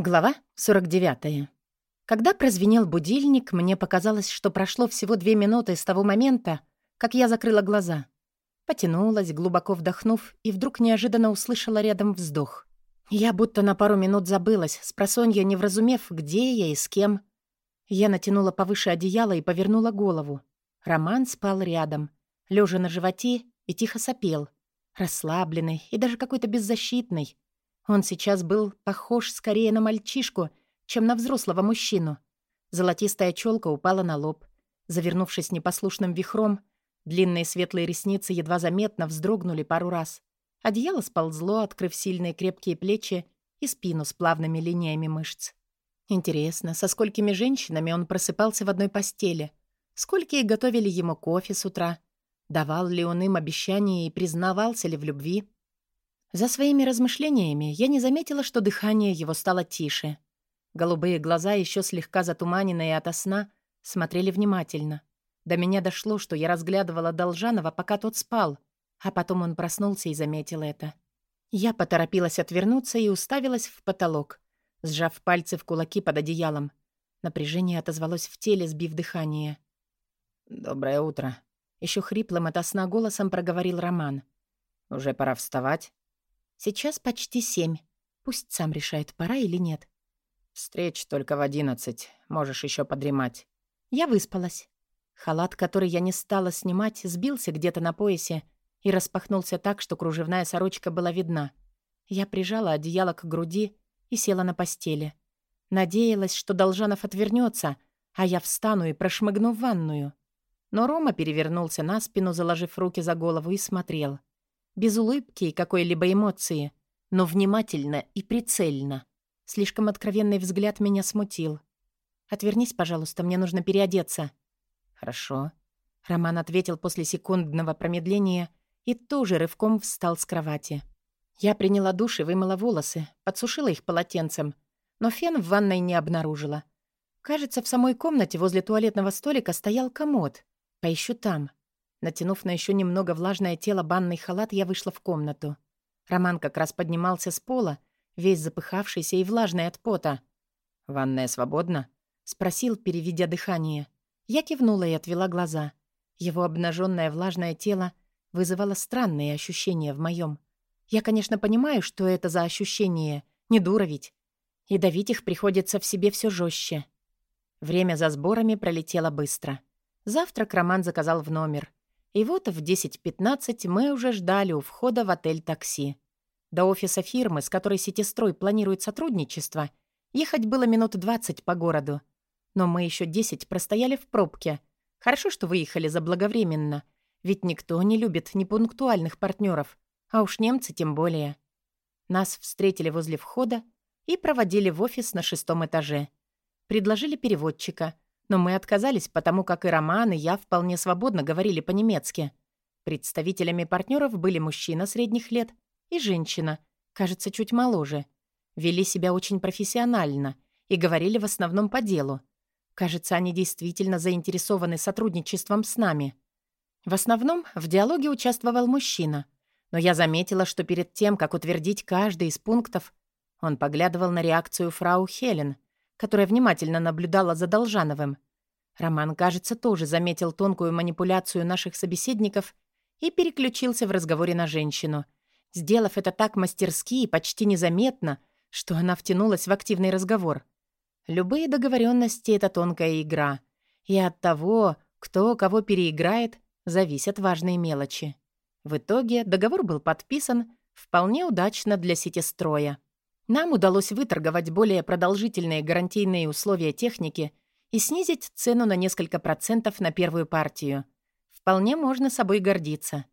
Глава 49. Когда прозвенел будильник, мне показалось, что прошло всего две минуты с того момента, как я закрыла глаза. Потянулась, глубоко вдохнув, и вдруг неожиданно услышала рядом вздох. Я будто на пару минут забылась, с просонья не вразумев, где я и с кем. Я натянула повыше одеяло и повернула голову. Роман спал рядом, лежа на животе и тихо сопел, расслабленный и даже какой-то беззащитный — он сейчас был похож скорее на мальчишку, чем на взрослого мужчину. Золотистая челка упала на лоб. Завернувшись непослушным вихром, длинные светлые ресницы едва заметно вздрогнули пару раз. Одеяло сползло, открыв сильные крепкие плечи и спину с плавными линиями мышц. Интересно, со сколькими женщинами он просыпался в одной постели? Сколькие готовили ему кофе с утра? Давал ли он им обещания и признавался ли в любви? За своими размышлениями я не заметила, что дыхание его стало тише. Голубые глаза, еще слегка затуманенные ото сна, смотрели внимательно. До меня дошло, что я разглядывала Должанова, пока тот спал, а потом он проснулся и заметил это. Я поторопилась отвернуться и уставилась в потолок, сжав пальцы в кулаки под одеялом. Напряжение отозвалось в теле, сбив дыхание. «Доброе утро», — еще хриплым ото сна голосом проговорил Роман. «Уже пора вставать?» Сейчас почти семь. Пусть сам решает, пора или нет. Встреч только в одиннадцать. Можешь еще подремать. Я выспалась. Халат, который я не стала снимать, сбился где-то на поясе и распахнулся так, что кружевная сорочка была видна. Я прижала одеяло к груди и села на постели. Надеялась, что Должанов отвернется, а я встану и прошмыгну в ванную. Но Рома перевернулся на спину, заложив руки за голову, и смотрел без улыбки и какой-либо эмоции, но внимательно и прицельно. Слишком откровенный взгляд меня смутил. «Отвернись, пожалуйста, мне нужно переодеться». «Хорошо». Роман ответил после секундного промедления и тоже рывком встал с кровати. Я приняла душ и вымыла волосы, подсушила их полотенцем, но фен в ванной не обнаружила. Кажется, в самой комнате возле туалетного столика стоял комод. Поищу там. Натянув на еще немного влажное тело банный халат, я вышла в комнату. Роман как раз поднимался с пола, весь запыхавшийся и влажный от пота. «Ванная свободна?» — спросил, переведя дыхание. Я кивнула и отвела глаза. Его обнаженное влажное тело вызывало странные ощущения в моем. Я, конечно, понимаю, что это за ощущения, не дура ведь. И давить их приходится в себе все жестче. Время за сборами пролетело быстро. Завтрак Роман заказал в номер. И вот в 10.15 мы уже ждали у входа в отель такси. До офиса фирмы, с которой Ситистрой планирует сотрудничество, ехать было минут 20 по городу. Но мы еще 10 простояли в пробке. Хорошо, что выехали заблаговременно, ведь никто не любит непунктуальных партнеров, а уж немцы тем более. Нас встретили возле входа и проводили в офис на шестом этаже. Предложили переводчика — но мы отказались, потому как и Роман, и я вполне свободно говорили по-немецки. Представителями партнеров были мужчина средних лет и женщина, кажется, чуть моложе. Вели себя очень профессионально и говорили в основном по делу. Кажется, они действительно заинтересованы сотрудничеством с нами. В основном в диалоге участвовал мужчина, но я заметила, что перед тем, как утвердить каждый из пунктов, он поглядывал на реакцию фрау Хелен — которая внимательно наблюдала за Должановым. Роман, кажется, тоже заметил тонкую манипуляцию наших собеседников и переключился в разговоре на женщину, сделав это так мастерски и почти незаметно, что она втянулась в активный разговор. Любые договоренности — это тонкая игра, и от того, кто кого переиграет, зависят важные мелочи. В итоге договор был подписан вполне удачно для сетестроя. Нам удалось выторговать более продолжительные гарантийные условия техники и снизить цену на несколько процентов на первую партию. Вполне можно собой гордиться.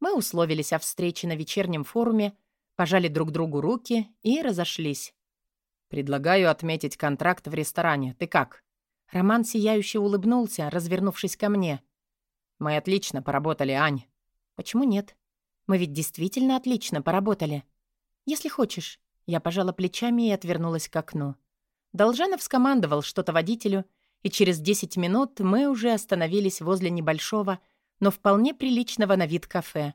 Мы условились о встрече на вечернем форуме, пожали друг другу руки и разошлись. «Предлагаю отметить контракт в ресторане. Ты как?» Роман сияюще улыбнулся, развернувшись ко мне. «Мы отлично поработали, Ань». «Почему нет? Мы ведь действительно отлично поработали. Если хочешь, я пожала плечами и отвернулась к окну. Должанов скомандовал что-то водителю, и через 10 минут мы уже остановились возле небольшого, но вполне приличного на вид кафе.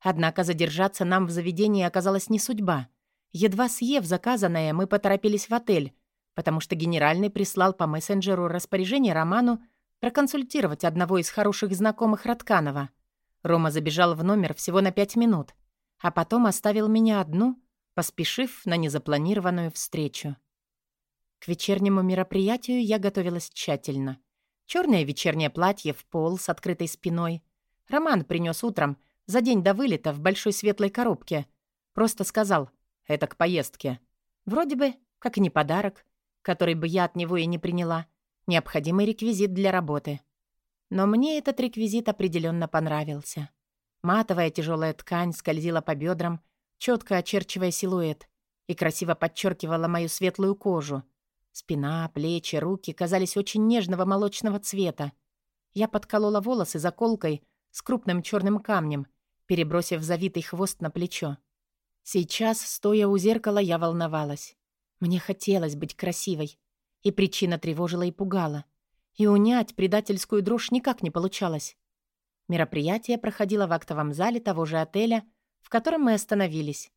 Однако задержаться нам в заведении оказалась не судьба. Едва съев заказанное, мы поторопились в отель, потому что генеральный прислал по мессенджеру распоряжение Роману проконсультировать одного из хороших знакомых Ротканова. Рома забежал в номер всего на пять минут, а потом оставил меня одну, поспешив на незапланированную встречу. К вечернему мероприятию я готовилась тщательно. Черное вечернее платье в пол с открытой спиной. Роман принес утром, за день до вылета, в большой светлой коробке. Просто сказал — это к поездке. Вроде бы, как и не подарок, который бы я от него и не приняла. Необходимый реквизит для работы. Но мне этот реквизит определенно понравился. Матовая тяжелая ткань скользила по бедрам, четко очерчивая силуэт, и красиво подчеркивала мою светлую кожу. Спина, плечи, руки казались очень нежного молочного цвета. Я подколола волосы заколкой с крупным черным камнем, перебросив завитый хвост на плечо. Сейчас, стоя у зеркала, я волновалась. Мне хотелось быть красивой. И причина тревожила и пугала. И унять предательскую дрожь никак не получалось. Мероприятие проходило в актовом зале того же отеля, в котором мы остановились.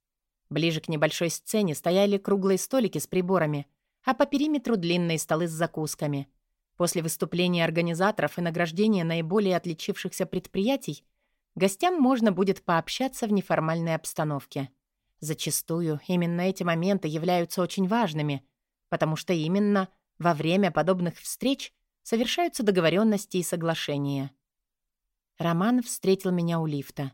Ближе к небольшой сцене стояли круглые столики с приборами, а по периметру длинные столы с закусками. После выступления организаторов и награждения наиболее отличившихся предприятий гостям можно будет пообщаться в неформальной обстановке. Зачастую именно эти моменты являются очень важными, потому что именно во время подобных встреч совершаются договоренности и соглашения. Роман встретил меня у лифта.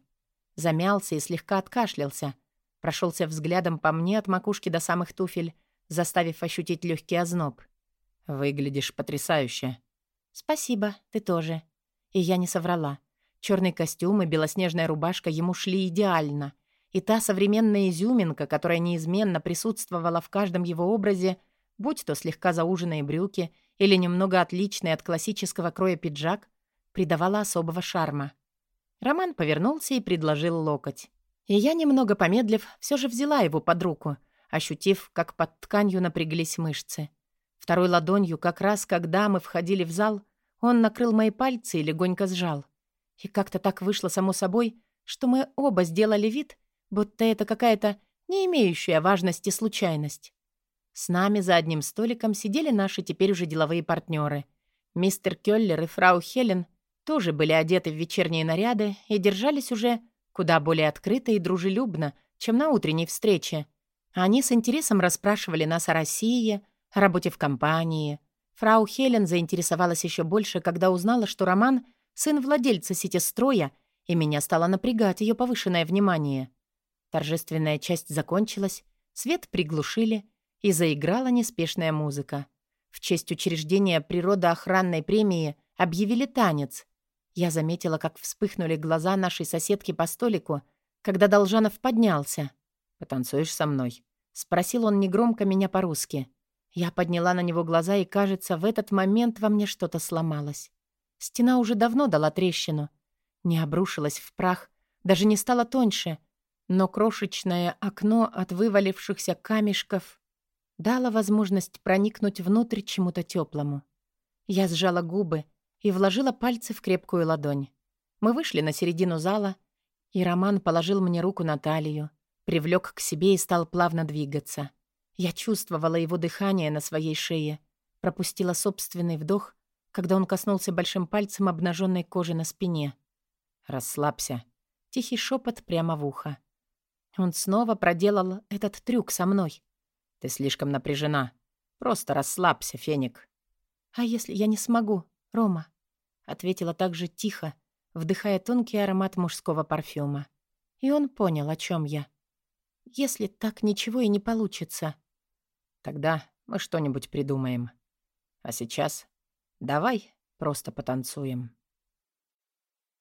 Замялся и слегка откашлялся. Прошелся взглядом по мне от макушки до самых туфель, заставив ощутить легкий озноб. «Выглядишь потрясающе». «Спасибо, ты тоже». И я не соврала. Черный костюм и белоснежная рубашка ему шли идеально — и та современная изюминка, которая неизменно присутствовала в каждом его образе, будь то слегка зауженные брюки или немного отличный от классического кроя пиджак, придавала особого шарма. Роман повернулся и предложил локоть. И я, немного помедлив, все же взяла его под руку, ощутив, как под тканью напряглись мышцы. Второй ладонью, как раз когда мы входили в зал, он накрыл мои пальцы и легонько сжал. И как-то так вышло само собой, что мы оба сделали вид, будто это какая-то не имеющая важности случайность. С нами за одним столиком сидели наши теперь уже деловые партнеры. Мистер Кёллер и фрау Хелен тоже были одеты в вечерние наряды и держались уже куда более открыто и дружелюбно, чем на утренней встрече. Они с интересом расспрашивали нас о России, о работе в компании. Фрау Хелен заинтересовалась еще больше, когда узнала, что Роман — сын владельца сетестроя, и меня стало напрягать ее повышенное внимание. Торжественная часть закончилась, свет приглушили, и заиграла неспешная музыка. В честь учреждения природоохранной премии объявили танец. Я заметила, как вспыхнули глаза нашей соседки по столику, когда Должанов поднялся. «Потанцуешь со мной?» — спросил он негромко меня по-русски. Я подняла на него глаза, и, кажется, в этот момент во мне что-то сломалось. Стена уже давно дала трещину. Не обрушилась в прах, даже не стала тоньше — но крошечное окно от вывалившихся камешков дало возможность проникнуть внутрь чему-то теплому. Я сжала губы и вложила пальцы в крепкую ладонь. Мы вышли на середину зала, и Роман положил мне руку на талию, привлек к себе и стал плавно двигаться. Я чувствовала его дыхание на своей шее, пропустила собственный вдох, когда он коснулся большим пальцем обнаженной кожи на спине. «Расслабься», — тихий шепот прямо в ухо. Он снова проделал этот трюк со мной. Ты слишком напряжена. Просто расслабься, Феник. А если я не смогу, Рома? Ответила так же тихо, вдыхая тонкий аромат мужского парфюма. И он понял, о чем я. Если так ничего и не получится. Тогда мы что-нибудь придумаем. А сейчас давай просто потанцуем.